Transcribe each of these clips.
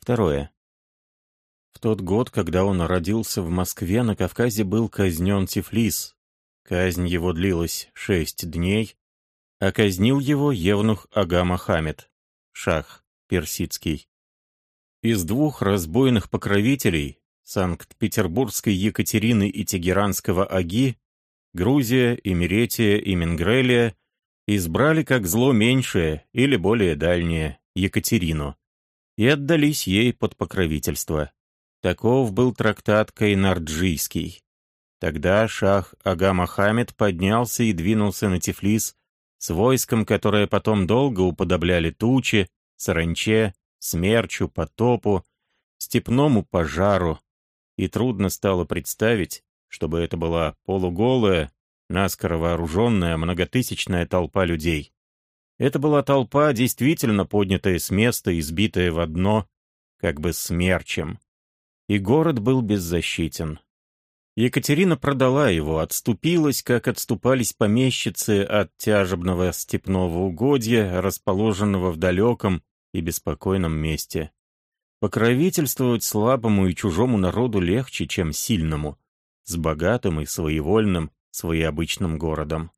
Второе. В тот год, когда он родился в Москве, на Кавказе был казнен Тифлис. Казнь его длилась шесть дней, а казнил его Евнух Ага Мохаммед, шах персидский. Из двух разбойных покровителей, Санкт-Петербургской Екатерины и Тегеранского Аги, Грузия, Имеретия и Менгрелия, избрали как зло меньшее или более дальнее, Екатерину, и отдались ей под покровительство. Таков был трактат Кайнарджийский. Тогда шах Ага Мохаммед поднялся и двинулся на Тифлис с войском, которое потом долго уподобляли тучи, саранче, смерчу, потопу, степному пожару, и трудно стало представить, чтобы это была полуголая, наскоро вооруженная многотысячная толпа людей. Это была толпа, действительно поднятая с места и сбитая в одно, как бы смерчем. И город был беззащитен. Екатерина продала его, отступилась, как отступались помещицы от тяжебного степного угодья, расположенного в далеком и беспокойном месте. Покровительствовать слабому и чужому народу легче, чем сильному, с богатым и своевольным, своеобычным городом.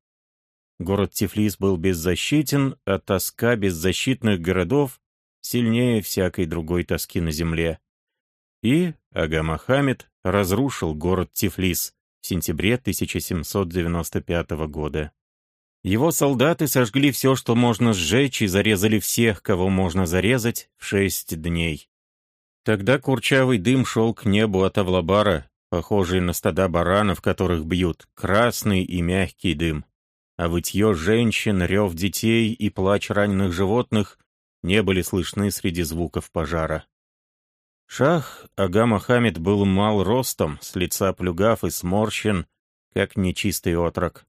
Город Тифлис был беззащитен, а тоска беззащитных городов сильнее всякой другой тоски на земле. И Ага Мохаммед разрушил город Тифлис в сентябре 1795 года. Его солдаты сожгли все, что можно сжечь, и зарезали всех, кого можно зарезать, в шесть дней. Тогда курчавый дым шел к небу от Авлабара, похожий на стада баранов, которых бьют, красный и мягкий дым а вытье женщин, рев детей и плач раненых животных не были слышны среди звуков пожара. Шах Ага Мохаммед был мал ростом, с лица плюгав и сморщен, как нечистый отрок.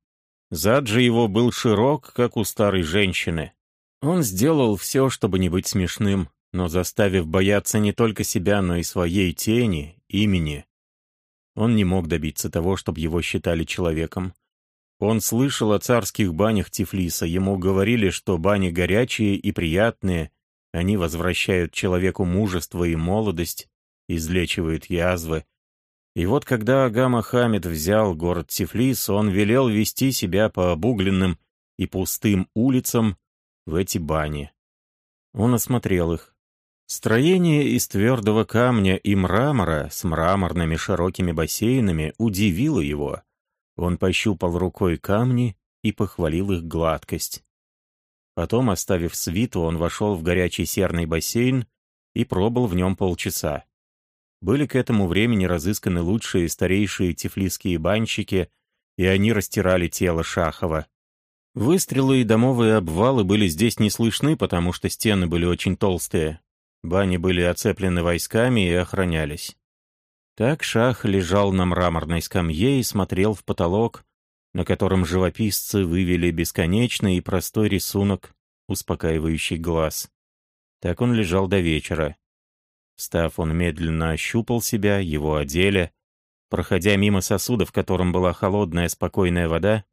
Зад же его был широк, как у старой женщины. Он сделал все, чтобы не быть смешным, но заставив бояться не только себя, но и своей тени, имени. Он не мог добиться того, чтобы его считали человеком. Он слышал о царских банях Тифлиса, ему говорили, что бани горячие и приятные, они возвращают человеку мужество и молодость, излечивают язвы. И вот когда Ага Мохаммед взял город Тифлис, он велел вести себя по обугленным и пустым улицам в эти бани. Он осмотрел их. Строение из твердого камня и мрамора с мраморными широкими бассейнами удивило его — он пощупал рукой камни и похвалил их гладкость. Потом, оставив свиту, он вошел в горячий серный бассейн и пробыл в нем полчаса. Были к этому времени разысканы лучшие старейшие тифлисские банщики, и они растирали тело Шахова. Выстрелы и домовые обвалы были здесь не слышны, потому что стены были очень толстые. Бани были оцеплены войсками и охранялись. Так Шах лежал на мраморной скамье и смотрел в потолок, на котором живописцы вывели бесконечный и простой рисунок, успокаивающий глаз. Так он лежал до вечера. Встав, он медленно ощупал себя, его одели. Проходя мимо сосуда, в котором была холодная спокойная вода,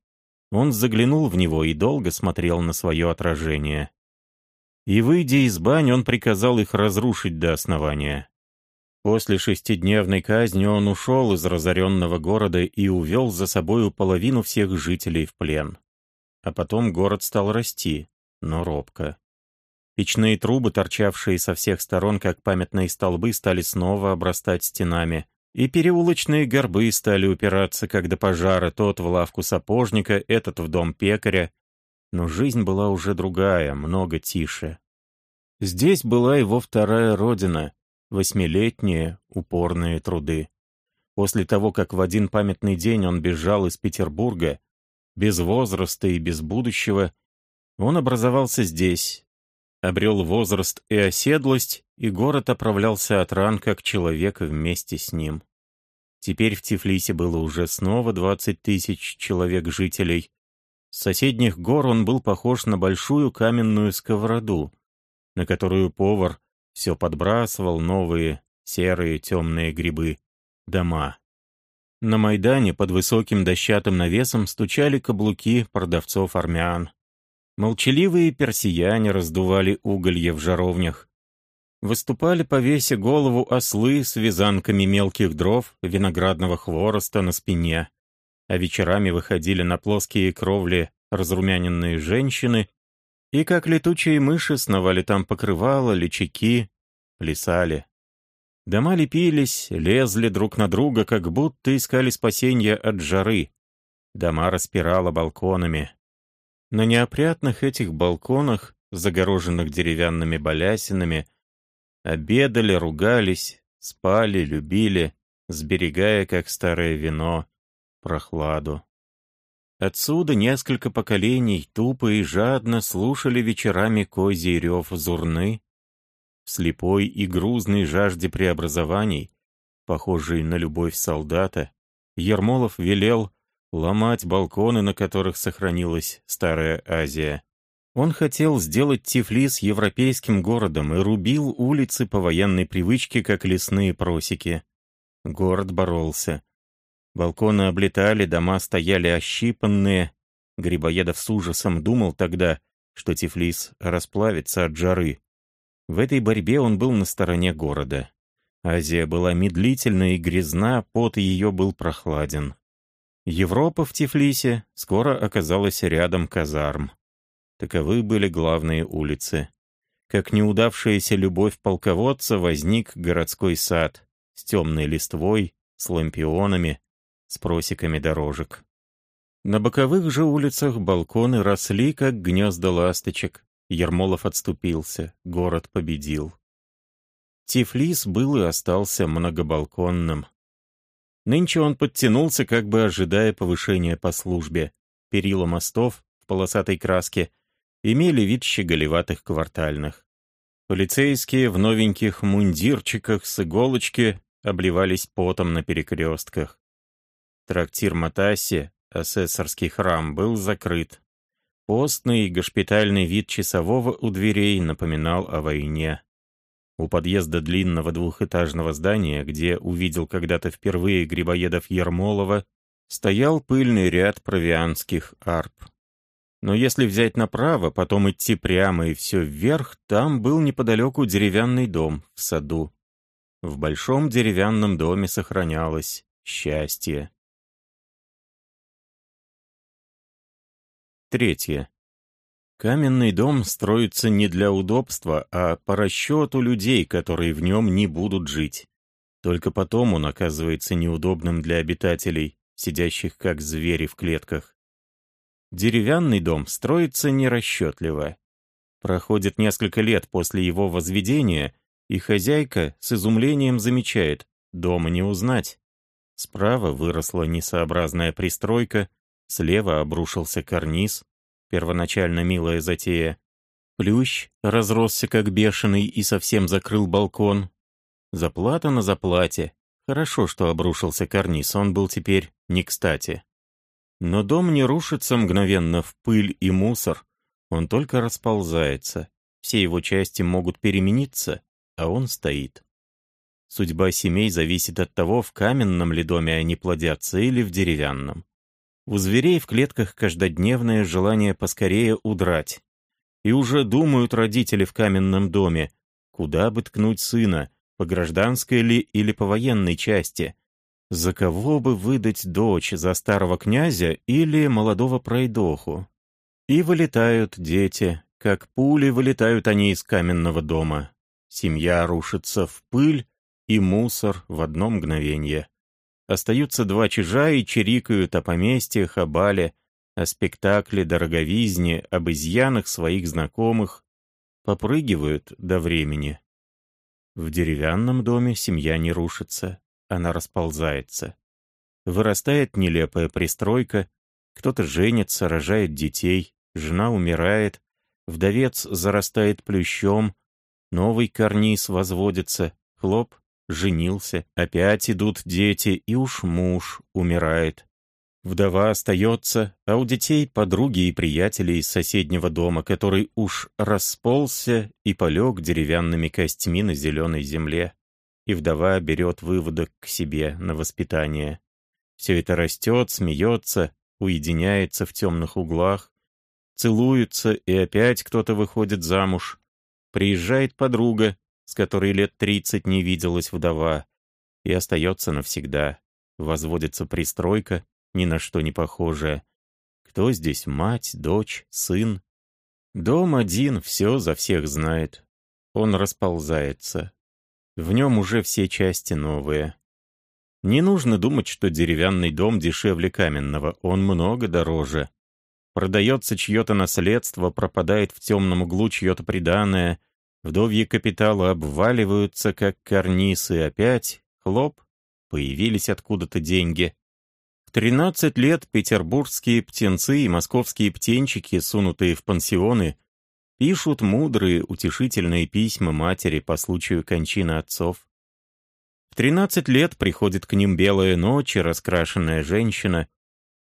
он заглянул в него и долго смотрел на свое отражение. И, выйдя из бань, он приказал их разрушить до основания. После шестидневной казни он ушел из разоренного города и увел за собою половину всех жителей в плен. А потом город стал расти, но робко. Печные трубы, торчавшие со всех сторон, как памятные столбы, стали снова обрастать стенами, и переулочные горбы стали упираться, как до пожара, тот в лавку сапожника, этот в дом пекаря. Но жизнь была уже другая, много тише. Здесь была его вторая родина — восьмилетние упорные труды. После того, как в один памятный день он бежал из Петербурга, без возраста и без будущего, он образовался здесь, обрел возраст и оседлость, и город оправлялся от ран как человек вместе с ним. Теперь в Тифлисе было уже снова двадцать тысяч человек-жителей. С соседних гор он был похож на большую каменную сковороду, на которую повар все подбрасывал новые серые темные грибы, дома. На Майдане под высоким дощатым навесом стучали каблуки продавцов армян. Молчаливые персияне раздували уголье в жаровнях. Выступали по весе голову ослы с вязанками мелких дров, виноградного хвороста на спине, а вечерами выходили на плоские кровли разрумяненные женщины и, как летучие мыши, сновали там покрывала, личаки, плясали. Дома лепились, лезли друг на друга, как будто искали спасения от жары. Дома распирало балконами. На неопрятных этих балконах, загороженных деревянными балясинами, обедали, ругались, спали, любили, сберегая, как старое вино, прохладу. Отсюда несколько поколений тупо и жадно слушали вечерами козий рев зурны, слепой и грузной жажде преобразований, похожей на любовь солдата, Ермолов велел ломать балконы, на которых сохранилась Старая Азия. Он хотел сделать Тифлис европейским городом и рубил улицы по военной привычке, как лесные просеки. Город боролся. Балконы облетали, дома стояли ощипанные. Грибоедов с ужасом думал тогда, что Тифлис расплавится от жары. В этой борьбе он был на стороне города. Азия была медлительна и грязна, пот ее был прохладен. Европа в Тифлисе скоро оказалась рядом казарм. Таковы были главные улицы. Как неудавшаяся любовь полководца возник городской сад с темной листвой, с лампионами, с просеками дорожек. На боковых же улицах балконы росли, как гнезда ласточек. Ермолов отступился, город победил. Тифлис был и остался многобалконным. Нынче он подтянулся, как бы ожидая повышения по службе. Перила мостов в полосатой краске имели вид щеголеватых квартальных. Полицейские в новеньких мундирчиках с иголочки обливались потом на перекрестках. Трактир Матаси, асессорский храм, был закрыт. Постный и госпитальный вид часового у дверей напоминал о войне. У подъезда длинного двухэтажного здания, где увидел когда-то впервые Грибоедов Ермолова, стоял пыльный ряд провианских арп. Но если взять направо, потом идти прямо и все вверх, там был неподалеку деревянный дом в саду. В большом деревянном доме сохранялось счастье. Третье. Каменный дом строится не для удобства, а по расчету людей, которые в нем не будут жить. Только потом он оказывается неудобным для обитателей, сидящих как звери в клетках. Деревянный дом строится нерасчетливо. Проходит несколько лет после его возведения, и хозяйка с изумлением замечает, дома не узнать. Справа выросла несообразная пристройка, Слева обрушился карниз, первоначально милая затея. Плющ разросся как бешеный и совсем закрыл балкон. Заплата на заплате. Хорошо, что обрушился карниз, он был теперь не кстати. Но дом не рушится мгновенно в пыль и мусор, он только расползается. Все его части могут перемениться, а он стоит. Судьба семей зависит от того, в каменном ли доме они плодятся или в деревянном. У зверей в клетках каждодневное желание поскорее удрать. И уже думают родители в каменном доме, куда бы ткнуть сына, по гражданской ли или по военной части. За кого бы выдать дочь, за старого князя или молодого пройдоху? И вылетают дети, как пули вылетают они из каменного дома. Семья рушится в пыль и мусор в одно мгновение. Остаются два чижа и чирикают о поместьях, о бале, о спектакле, дороговизне, об изъянах своих знакомых. Попрыгивают до времени. В деревянном доме семья не рушится, она расползается. Вырастает нелепая пристройка, кто-то женится, рожает детей, жена умирает, вдовец зарастает плющом, новый карниз возводится, хлоп, женился, опять идут дети, и уж муж умирает. Вдова остается, а у детей подруги и приятели из соседнего дома, который уж расползся и полег деревянными костьми на зеленой земле. И вдова берет выводок к себе на воспитание. Все это растет, смеется, уединяется в темных углах, целуется, и опять кто-то выходит замуж. Приезжает подруга, с которой лет тридцать не виделась вдова, и остается навсегда. Возводится пристройка, ни на что не похожая. Кто здесь мать, дочь, сын? Дом один, все за всех знает. Он расползается. В нем уже все части новые. Не нужно думать, что деревянный дом дешевле каменного, он много дороже. Продается чье-то наследство, пропадает в темном углу чье-то приданное, вдовьи капиталы обваливаются, как карнисы, опять, хлоп, появились откуда-то деньги. В 13 лет петербургские птенцы и московские птенчики, сунутые в пансионы, пишут мудрые, утешительные письма матери по случаю кончины отцов. В 13 лет приходит к ним белая ночь и раскрашенная женщина.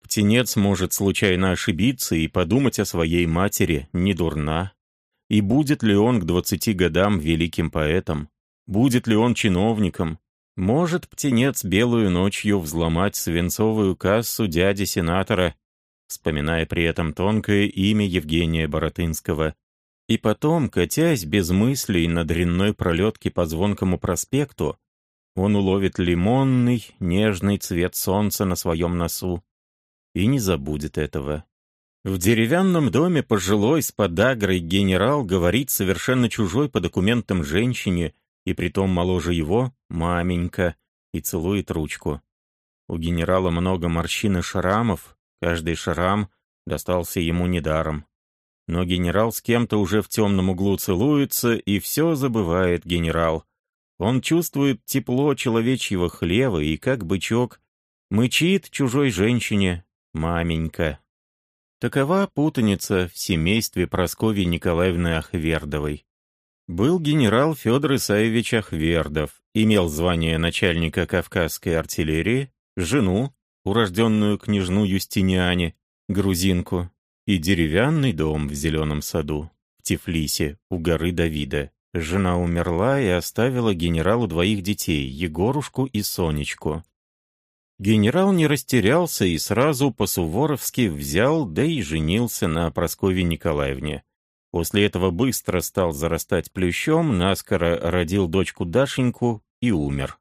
Птенец может случайно ошибиться и подумать о своей матери не дурна. И будет ли он к 20 годам великим поэтом? Будет ли он чиновником? Может птенец белую ночью взломать свинцовую кассу дяди-сенатора, вспоминая при этом тонкое имя Евгения Боротынского. И потом, катясь без мыслей на дрянной пролетке по звонкому проспекту, он уловит лимонный, нежный цвет солнца на своем носу и не забудет этого. В деревянном доме пожилой с подагрой генерал говорит совершенно чужой по документам женщине, и притом моложе его, маменька, и целует ручку. У генерала много морщин и шрамов, каждый шрам достался ему недаром. Но генерал с кем-то уже в темном углу целуется, и все забывает генерал. Он чувствует тепло человечьего хлева и, как бычок, мычит чужой женщине «маменька». Такова путаница в семействе Прасковьи Николаевны Ахвердовой. Был генерал Федор Исаевич Ахвердов, имел звание начальника Кавказской артиллерии, жену, урожденную княжну Юстиниане, грузинку, и деревянный дом в зеленом саду, в Тифлисе, у горы Давида. Жена умерла и оставила генералу двоих детей, Егорушку и Сонечку. Генерал не растерялся и сразу по-суворовски взял, да и женился на Прасковье Николаевне. После этого быстро стал зарастать плющом, наскоро родил дочку Дашеньку и умер.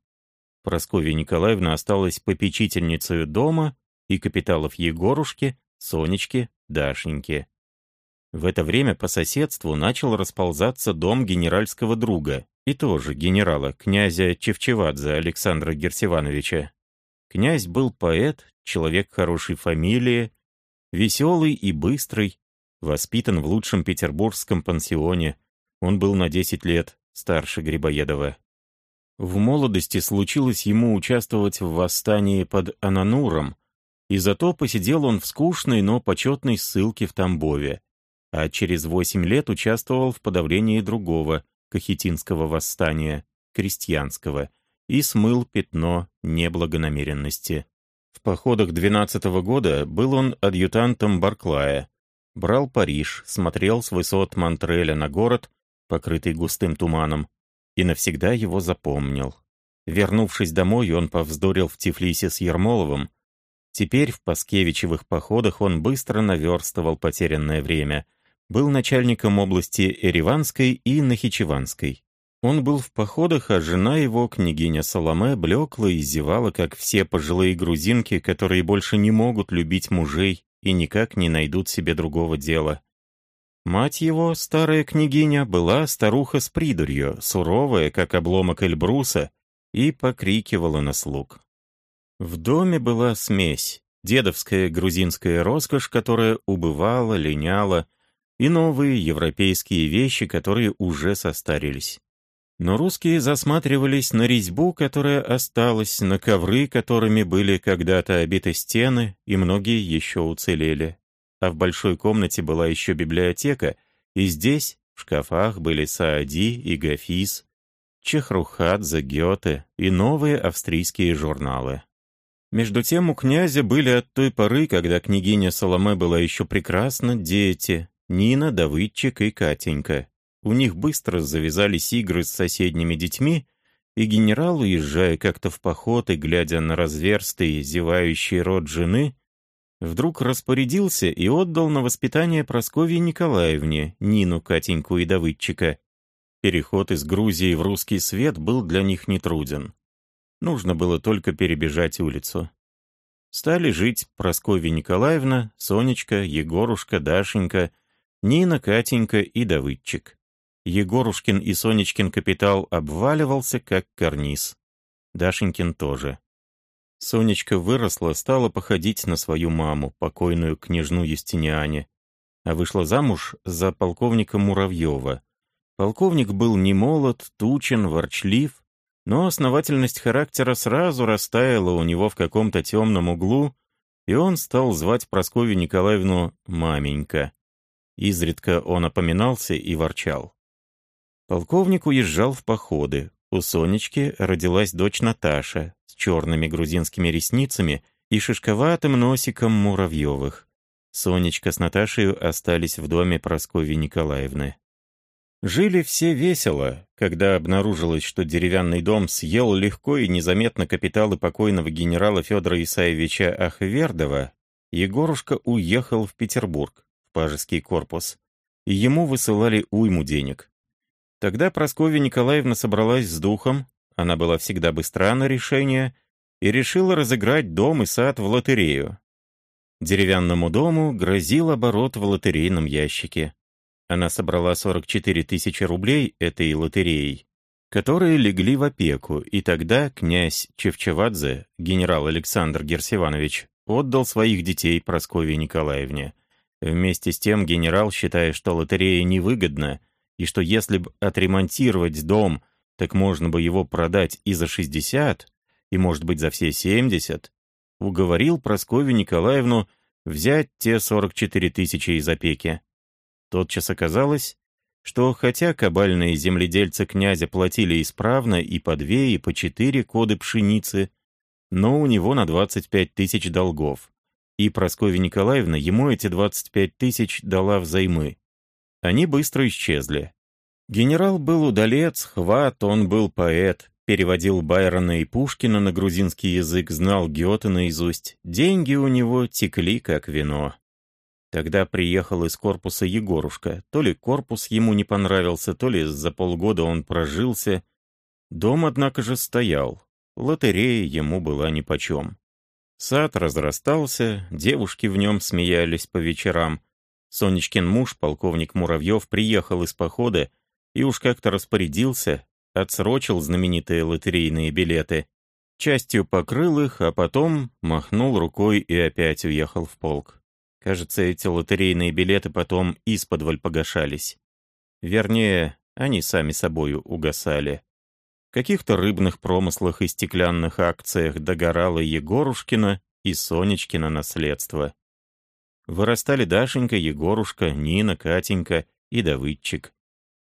Прасковья Николаевна осталась попечительницей дома и капиталов Егорушки, Сонечки, Дашеньки. В это время по соседству начал расползаться дом генеральского друга, и тоже генерала, князя Чевчевадзе Александра Герсивановича. Князь был поэт, человек хорошей фамилии, веселый и быстрый, Воспитан в лучшем петербургском пансионе. Он был на 10 лет старше Грибоедова. В молодости случилось ему участвовать в восстании под Анануром, и зато посидел он в скучной, но почетной ссылке в Тамбове, а через восемь лет участвовал в подавлении другого, Кахетинского восстания, крестьянского, и смыл пятно неблагонамеренности. В походах 12 -го года был он адъютантом Барклая, брал Париж, смотрел с высот Монтреля на город, покрытый густым туманом, и навсегда его запомнил. Вернувшись домой, он повздорил в Тифлисе с Ермоловым. Теперь в Паскевичевых походах он быстро наверстывал потерянное время. Был начальником области Эреванской и Нахичеванской. Он был в походах, а жена его, княгиня Соломе, блекла и зевала, как все пожилые грузинки, которые больше не могут любить мужей и никак не найдут себе другого дела. Мать его, старая княгиня, была старуха с придурью, суровая, как обломок Эльбруса, и покрикивала на слуг. В доме была смесь, дедовская грузинская роскошь, которая убывала, линяла, и новые европейские вещи, которые уже состарились. Но русские засматривались на резьбу, которая осталась, на ковры, которыми были когда-то обиты стены, и многие еще уцелели. А в большой комнате была еще библиотека, и здесь, в шкафах, были Саади и Гафис, Чехрухадзе, Гёте и новые австрийские журналы. Между тем у князя были от той поры, когда княгиня Соломе была еще прекрасна, дети, Нина, Давыдчик и Катенька. У них быстро завязались игры с соседними детьми, и генерал, уезжая как-то в поход и глядя на разверстый, зевающий рот жены, вдруг распорядился и отдал на воспитание Прасковье Николаевне, Нину, Катеньку и Давыдчика. Переход из Грузии в русский свет был для них нетруден. Нужно было только перебежать улицу. Стали жить Прасковья Николаевна, Сонечка, Егорушка, Дашенька, Нина, Катенька и Давыдчик. Егорушкин и Сонечкин капитал обваливался, как карниз. Дашенькин тоже. Сонечка выросла, стала походить на свою маму, покойную княжну Юстиниане, а вышла замуж за полковника Муравьева. Полковник был не молод, тучен, ворчлив, но основательность характера сразу растаяла у него в каком-то темном углу, и он стал звать Прасковью Николаевну «маменька». Изредка он опоминался и ворчал. Полковник уезжал в походы. У Сонечки родилась дочь Наташа с черными грузинскими ресницами и шишковатым носиком Муравьевых. Сонечка с Наташей остались в доме Прасковьи Николаевны. Жили все весело, когда обнаружилось, что деревянный дом съел легко и незаметно капиталы покойного генерала Федора Исаевича Ахвердова, Егорушка уехал в Петербург, в пажеский корпус, ему высылали уйму денег. Тогда Прасковья Николаевна собралась с духом, она была всегда быстра на решение, и решила разыграть дом и сад в лотерею. Деревянному дому грозил оборот в лотерейном ящике. Она собрала 44 тысячи рублей этой лотереей, которые легли в опеку, и тогда князь Чевчевадзе, генерал Александр Герсиванович, отдал своих детей Прасковье Николаевне. Вместе с тем генерал, считая, что лотерея невыгодна, и что если бы отремонтировать дом, так можно бы его продать и за 60, и, может быть, за все 70, уговорил Прасковью Николаевну взять те 44 тысячи из опеки. Тотчас оказалось, что хотя кабальные земледельцы князя платили исправно и по две, и по четыре коды пшеницы, но у него на 25 тысяч долгов, и Прасковья Николаевна ему эти 25 тысяч дала взаймы. Они быстро исчезли. Генерал был удалец, хват, он был поэт, переводил Байрона и Пушкина на грузинский язык, знал Гёте наизусть. Деньги у него текли, как вино. Тогда приехал из корпуса Егорушка. То ли корпус ему не понравился, то ли за полгода он прожился. Дом, однако же, стоял. Лотерея ему была нипочем. Сад разрастался, девушки в нем смеялись по вечерам. Сонечкин муж, полковник Муравьев, приехал из похода и уж как-то распорядился, отсрочил знаменитые лотерейные билеты, частью покрыл их, а потом махнул рукой и опять уехал в полк. Кажется, эти лотерейные билеты потом исподволь погашались. Вернее, они сами собою угасали. В каких-то рыбных промыслах и стеклянных акциях догорало Егорушкина и Сонечкина наследство. Вырастали Дашенька, Егорушка, Нина, Катенька и Давыдчик.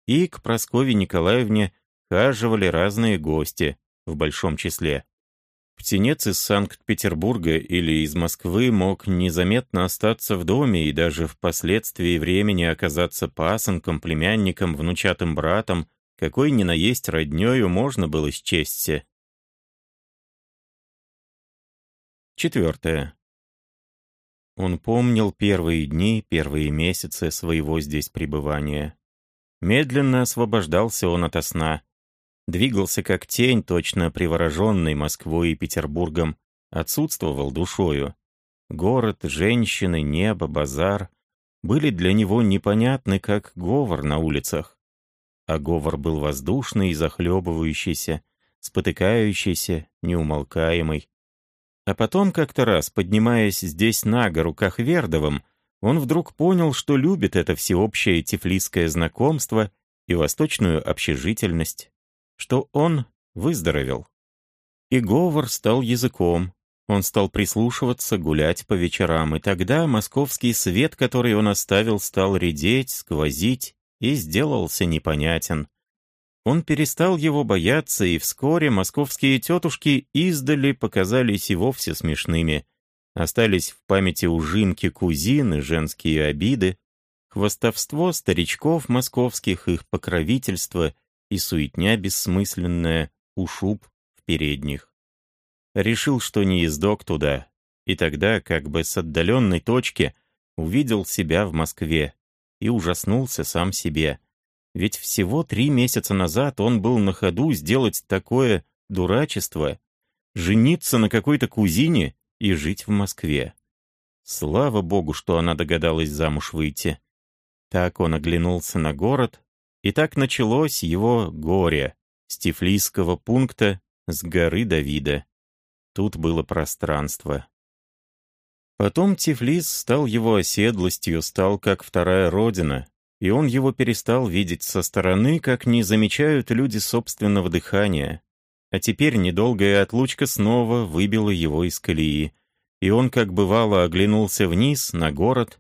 И к Прасковье Николаевне хаживали разные гости, в большом числе. Птенец из Санкт-Петербурга или из Москвы мог незаметно остаться в доме и даже впоследствии времени оказаться пасынком, племянником, внучатым братом, какой ни на есть роднёю можно было счесть. Четвертое. Он помнил первые дни, первые месяцы своего здесь пребывания. Медленно освобождался он ото сна. Двигался как тень, точно привороженный Москвой и Петербургом, отсутствовал душою. Город, женщины, небо, базар были для него непонятны, как говор на улицах. А говор был воздушный и захлебывающийся, спотыкающийся, неумолкаемый. А потом как-то раз, поднимаясь здесь на гору к Ахвердовым, он вдруг понял, что любит это всеобщее тифлисское знакомство и восточную общежительность, что он выздоровел. И говор стал языком, он стал прислушиваться, гулять по вечерам, и тогда московский свет, который он оставил, стал редеть, сквозить и сделался непонятен. Он перестал его бояться, и вскоре московские тетушки издали показались и вовсе смешными. Остались в памяти ужинки кузины, женские обиды, хвостовство старичков московских, их покровительство и суетня бессмысленная, ушуб в передних. Решил, что не ездок туда, и тогда, как бы с отдаленной точки, увидел себя в Москве и ужаснулся сам себе. Ведь всего три месяца назад он был на ходу сделать такое дурачество, жениться на какой-то кузине и жить в Москве. Слава богу, что она догадалась замуж выйти. Так он оглянулся на город, и так началось его горе с Тифлисского пункта с горы Давида. Тут было пространство. Потом Тифлис стал его оседлостью, стал как вторая родина, и он его перестал видеть со стороны, как не замечают люди собственного дыхания. А теперь недолгая отлучка снова выбила его из колеи, и он, как бывало, оглянулся вниз на город,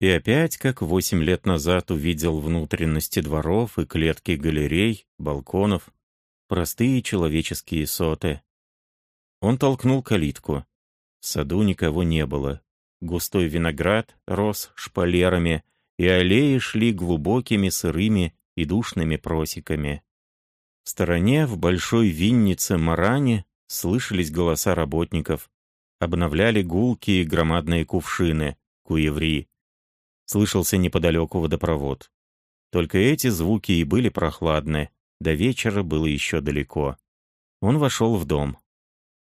и опять, как восемь лет назад, увидел внутренности дворов и клетки галерей, балконов, простые человеческие соты. Он толкнул калитку. В саду никого не было. Густой виноград рос шпалерами, и аллеи шли глубокими сырыми и душными просеками. В стороне, в большой виннице Маране, слышались голоса работников. Обновляли гулкие громадные кувшины, куеври. Слышался неподалеку водопровод. Только эти звуки и были прохладны. До вечера было еще далеко. Он вошел в дом.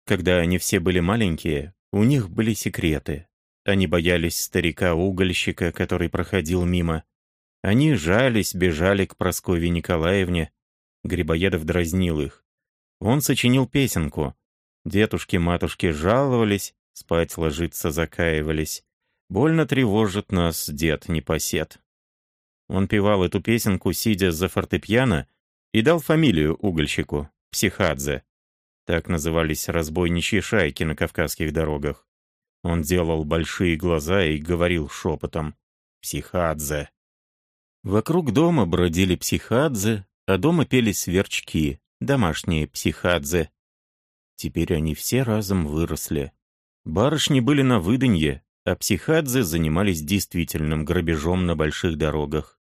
Когда они все были маленькие, у них были секреты. Они боялись старика-угольщика, который проходил мимо. Они жались, бежали к Прасковье Николаевне. Грибоедов дразнил их. Он сочинил песенку. Дедушки-матушки жаловались, спать ложиться закаивались. Больно тревожит нас дед непосед. Он певал эту песенку, сидя за фортепиано, и дал фамилию угольщику — Психадзе. Так назывались разбойничьи шайки на кавказских дорогах. Он делал большие глаза и говорил шепотом «Психадзе». Вокруг дома бродили психадзе, а дома пели сверчки, домашние психадзе. Теперь они все разом выросли. Барышни были на выданье, а психадзе занимались действительным грабежом на больших дорогах.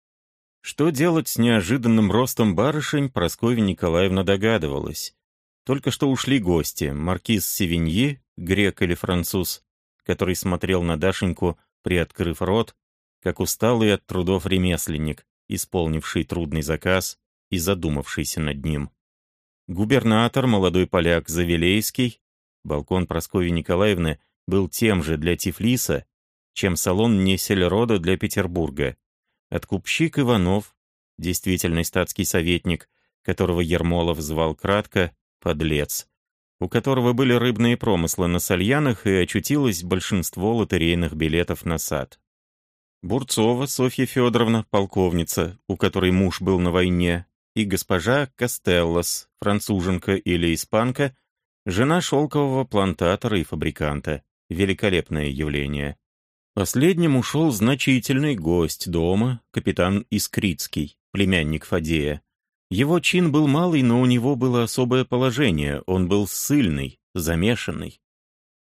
Что делать с неожиданным ростом барышень, Прасковья Николаевна догадывалась. Только что ушли гости, маркиз Севиньи, грек или француз, который смотрел на Дашеньку, приоткрыв рот, как усталый от трудов ремесленник, исполнивший трудный заказ и задумавшийся над ним. Губернатор, молодой поляк Завилейский, балкон Прасковьи Николаевны был тем же для Тифлиса, чем салон Несельрода для Петербурга. Откупщик Иванов, действительный статский советник, которого Ермолов звал кратко «подлец», у которого были рыбные промыслы на Сальянах и очутилось большинство лотерейных билетов на сад. Бурцова Софья Федоровна, полковница, у которой муж был на войне, и госпожа Кастеллас, француженка или испанка, жена шелкового плантатора и фабриканта. Великолепное явление. Последним ушел значительный гость дома, капитан Искрицкий, племянник Фадея. Его чин был малый, но у него было особое положение, он был сильный, замешанный.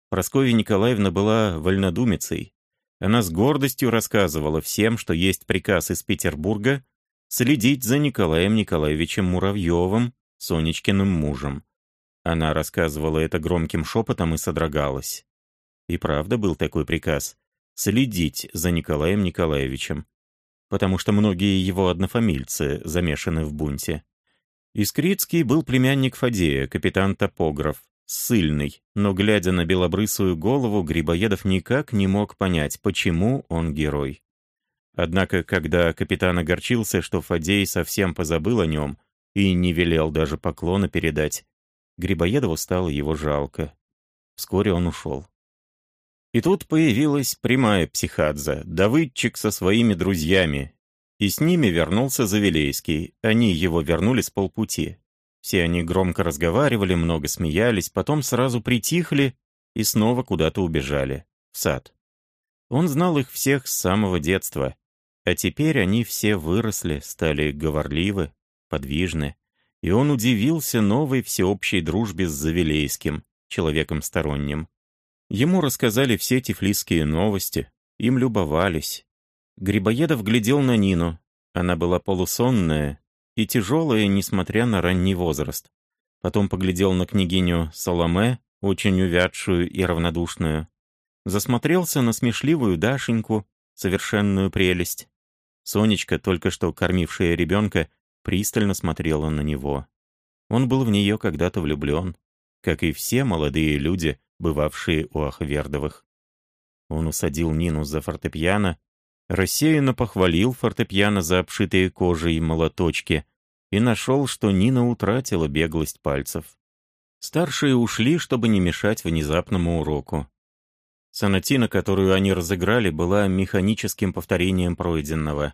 Прасковья Николаевна была вольнодумицей. Она с гордостью рассказывала всем, что есть приказ из Петербурга следить за Николаем Николаевичем Муравьевым, Сонечкиным мужем. Она рассказывала это громким шепотом и содрогалась. И правда был такой приказ — следить за Николаем Николаевичем потому что многие его однофамильцы замешаны в бунте. Искрицкий был племянник Фадея, капитан-топограф, ссыльный, но, глядя на белобрысую голову, Грибоедов никак не мог понять, почему он герой. Однако, когда капитан огорчился, что Фадей совсем позабыл о нем и не велел даже поклона передать, Грибоедову стало его жалко. Вскоре он ушел. И тут появилась прямая психадза, давыдчик со своими друзьями. И с ними вернулся Завилейский, они его вернули с полпути. Все они громко разговаривали, много смеялись, потом сразу притихли и снова куда-то убежали, в сад. Он знал их всех с самого детства, а теперь они все выросли, стали говорливы, подвижны, и он удивился новой всеобщей дружбе с Завилейским, человеком сторонним. Ему рассказали все тифлисские новости, им любовались. Грибоедов глядел на Нину. Она была полусонная и тяжелая, несмотря на ранний возраст. Потом поглядел на княгиню Соломе, очень увядшую и равнодушную. Засмотрелся на смешливую Дашеньку, совершенную прелесть. Сонечка, только что кормившая ребенка, пристально смотрела на него. Он был в нее когда-то влюблен, как и все молодые люди, бывавшие у Ахвердовых. Он усадил Нину за фортепиано, рассеянно похвалил фортепиано за обшитые кожей молоточки и нашел, что Нина утратила беглость пальцев. Старшие ушли, чтобы не мешать внезапному уроку. Сонатина, которую они разыграли, была механическим повторением пройденного.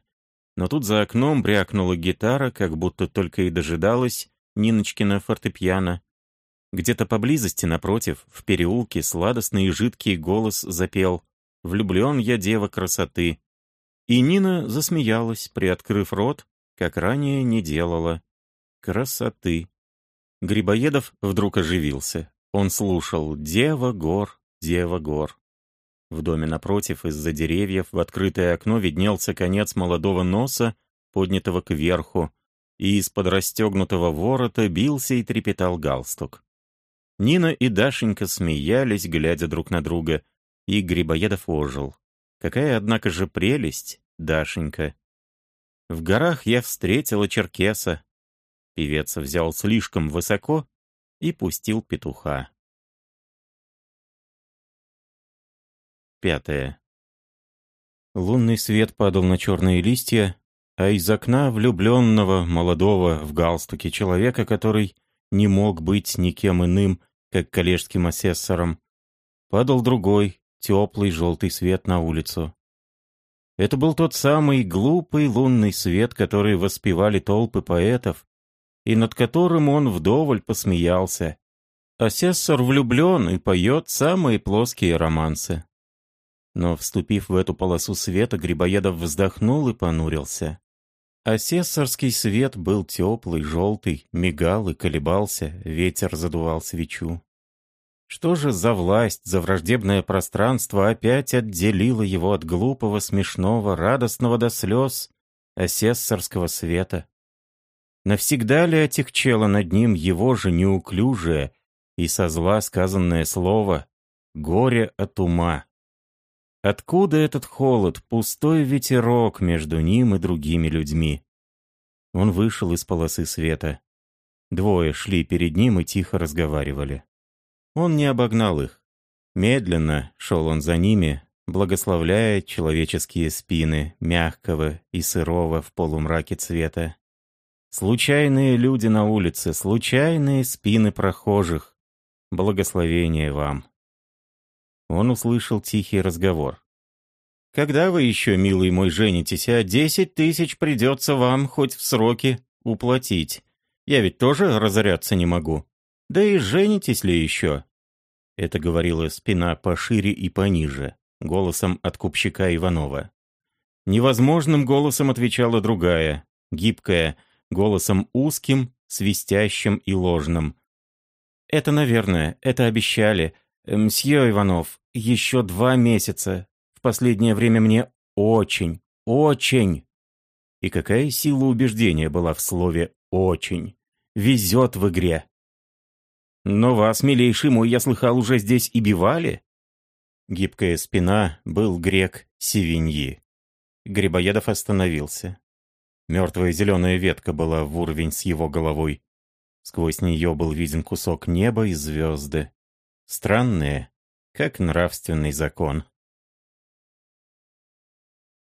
Но тут за окном брякнула гитара, как будто только и дожидалась Ниночкина фортепиано. Где-то поблизости, напротив, в переулке, сладостный и жидкий голос запел «Влюблен я, дева красоты». И Нина засмеялась, приоткрыв рот, как ранее не делала. Красоты. Грибоедов вдруг оживился. Он слушал «Дева гор, дева гор». В доме напротив, из-за деревьев, в открытое окно виднелся конец молодого носа, поднятого кверху, и из-под расстегнутого ворота бился и трепетал галстук. Нина и Дашенька смеялись, глядя друг на друга, и Грибоедов ожил. Какая, однако же, прелесть, Дашенька. В горах я встретила черкеса. Певец взял слишком высоко и пустил петуха. Пятое. Лунный свет падал на черные листья, а из окна влюбленного, молодого, в галстуке человека, который не мог быть никем иным, как коллежским асессором, падал другой, теплый желтый свет на улицу. Это был тот самый глупый лунный свет, который воспевали толпы поэтов, и над которым он вдоволь посмеялся. Асессор влюблен и поет самые плоские романсы. Но, вступив в эту полосу света, Грибоедов вздохнул и понурился. Асессорский свет был теплый, желтый, мигал и колебался, ветер задувал свечу. Что же за власть, за враждебное пространство опять отделило его от глупого, смешного, радостного до слез асессорского света? Навсегда ли отягчело над ним его же неуклюжее и со зла сказанное слово «горе от ума»? Откуда этот холод, пустой ветерок между ним и другими людьми? Он вышел из полосы света. Двое шли перед ним и тихо разговаривали. Он не обогнал их. Медленно шел он за ними, благословляя человеческие спины, мягкого и сырого в полумраке цвета. Случайные люди на улице, случайные спины прохожих. Благословение вам. Он услышал тихий разговор. «Когда вы еще, милый мой, женитесь, а десять тысяч придется вам хоть в сроки уплатить? Я ведь тоже разоряться не могу. Да и женитесь ли еще?» Это говорила спина пошире и пониже, голосом от купщика Иванова. Невозможным голосом отвечала другая, гибкая, голосом узким, свистящим и ложным. «Это, наверное, это обещали. Мсье Иванов, еще два месяца. В последнее время мне очень, очень...» И какая сила убеждения была в слове «очень». Везет в игре. «Но вас, милейший мой, я слыхал, уже здесь и бивали?» Гибкая спина был грек Севиньи. Грибоедов остановился. Мертвая зеленая ветка была в уровень с его головой. Сквозь нее был виден кусок неба и звезды. Странные, как нравственный закон.